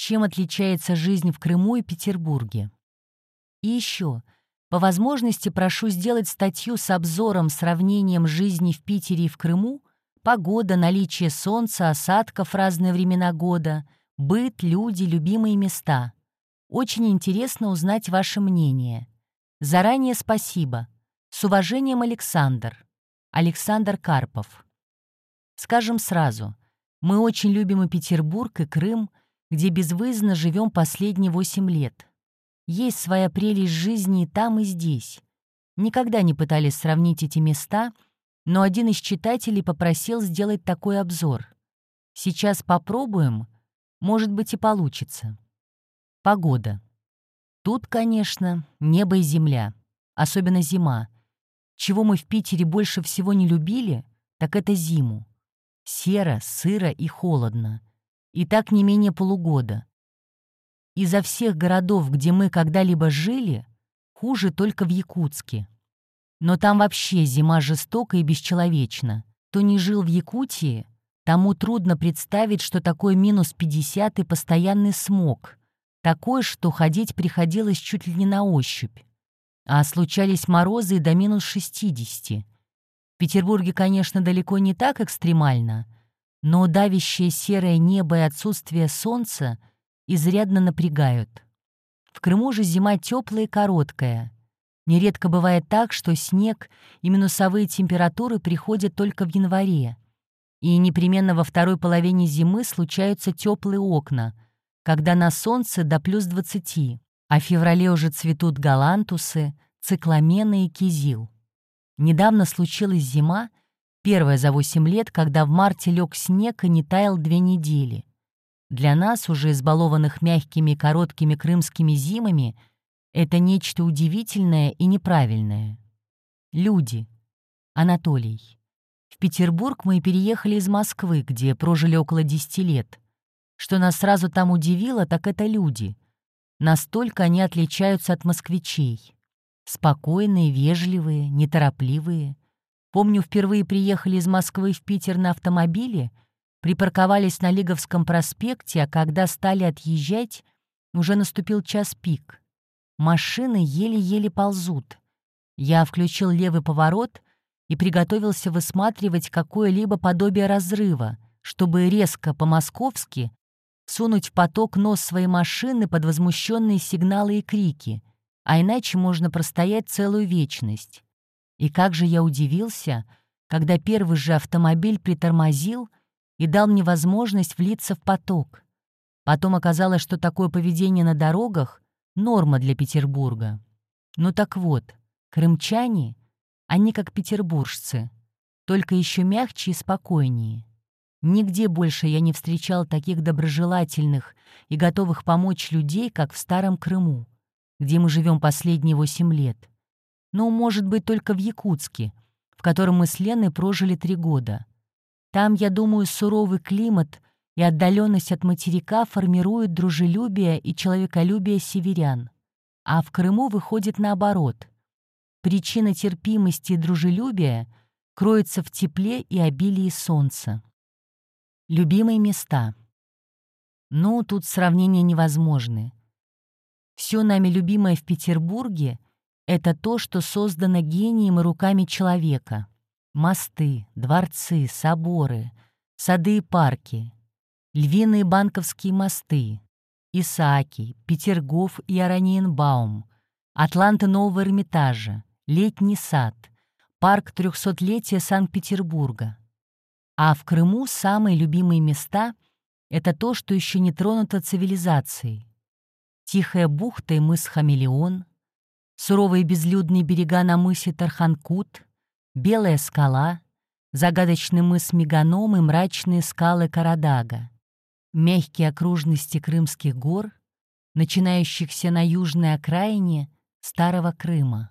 чем отличается жизнь в Крыму и Петербурге. И еще, по возможности прошу сделать статью с обзором, сравнением жизни в Питере и в Крыму, погода, наличие солнца, осадков разные времена года, быт, люди, любимые места. Очень интересно узнать ваше мнение. Заранее спасибо. С уважением, Александр. Александр Карпов. Скажем сразу, мы очень любим и Петербург, и Крым, где безвыездно живем последние восемь лет. Есть своя прелесть жизни и там, и здесь. Никогда не пытались сравнить эти места, но один из читателей попросил сделать такой обзор. Сейчас попробуем, может быть и получится. Погода. Тут, конечно, небо и земля, особенно зима. Чего мы в Питере больше всего не любили, так это зиму. Серо, сыро и холодно. И так не менее полугода. Изо всех городов, где мы когда-либо жили, хуже только в Якутске. Но там вообще зима жестока и бесчеловечна. Кто не жил в Якутии, тому трудно представить, что такое минус 50 и постоянный смог. Такое, что ходить приходилось чуть ли не на ощупь. А случались морозы и до минус 60. Петербурге, конечно, далеко не так экстремально, но давящее серое небо и отсутствие солнца изрядно напрягают. В Крыму же зима теплая и короткая. Нередко бывает так, что снег и минусовые температуры приходят только в январе. И непременно во второй половине зимы случаются теплые окна, когда на солнце до плюс 20, а в феврале уже цветут галантусы, цикламены и кизил. Недавно случилась зима, первая за 8 лет, когда в марте лег снег и не таял две недели. Для нас, уже избалованных мягкими короткими крымскими зимами, это нечто удивительное и неправильное. Люди. Анатолий. В Петербург мы переехали из Москвы, где прожили около 10 лет. Что нас сразу там удивило, так это люди. Настолько они отличаются от москвичей. Спокойные, вежливые, неторопливые. Помню, впервые приехали из Москвы в Питер на автомобиле, припарковались на Лиговском проспекте, а когда стали отъезжать, уже наступил час пик. Машины еле-еле ползут. Я включил левый поворот и приготовился высматривать какое-либо подобие разрыва, чтобы резко по-московски сунуть в поток нос своей машины под возмущенные сигналы и крики — а иначе можно простоять целую вечность. И как же я удивился, когда первый же автомобиль притормозил и дал мне возможность влиться в поток. Потом оказалось, что такое поведение на дорогах — норма для Петербурга. Ну так вот, крымчане, они как петербуржцы, только еще мягче и спокойнее. Нигде больше я не встречал таких доброжелательных и готовых помочь людей, как в Старом Крыму где мы живем последние восемь лет. Ну, может быть, только в Якутске, в котором мы с Леной прожили три года. Там, я думаю, суровый климат и отдаленность от материка формируют дружелюбие и человеколюбие северян. А в Крыму выходит наоборот. Причина терпимости и дружелюбия кроется в тепле и обилии солнца. Любимые места. Ну, тут сравнения невозможны. Все нами любимое в Петербурге — это то, что создано гением и руками человека. Мосты, дворцы, соборы, сады и парки, львиные банковские мосты, Исааки, Петергоф и Араньенбаум, Атланты Нового Эрмитажа, Летний сад, парк трехсотлетия Санкт-Петербурга. А в Крыму самые любимые места — это то, что еще не тронуто цивилизацией. Тихая бухта и мыс Хамелеон, суровые безлюдные берега на мысе Тарханкут, белая скала, загадочный мыс Меганом и мрачные скалы Карадага, мягкие окружности крымских гор, начинающихся на южной окраине Старого Крыма.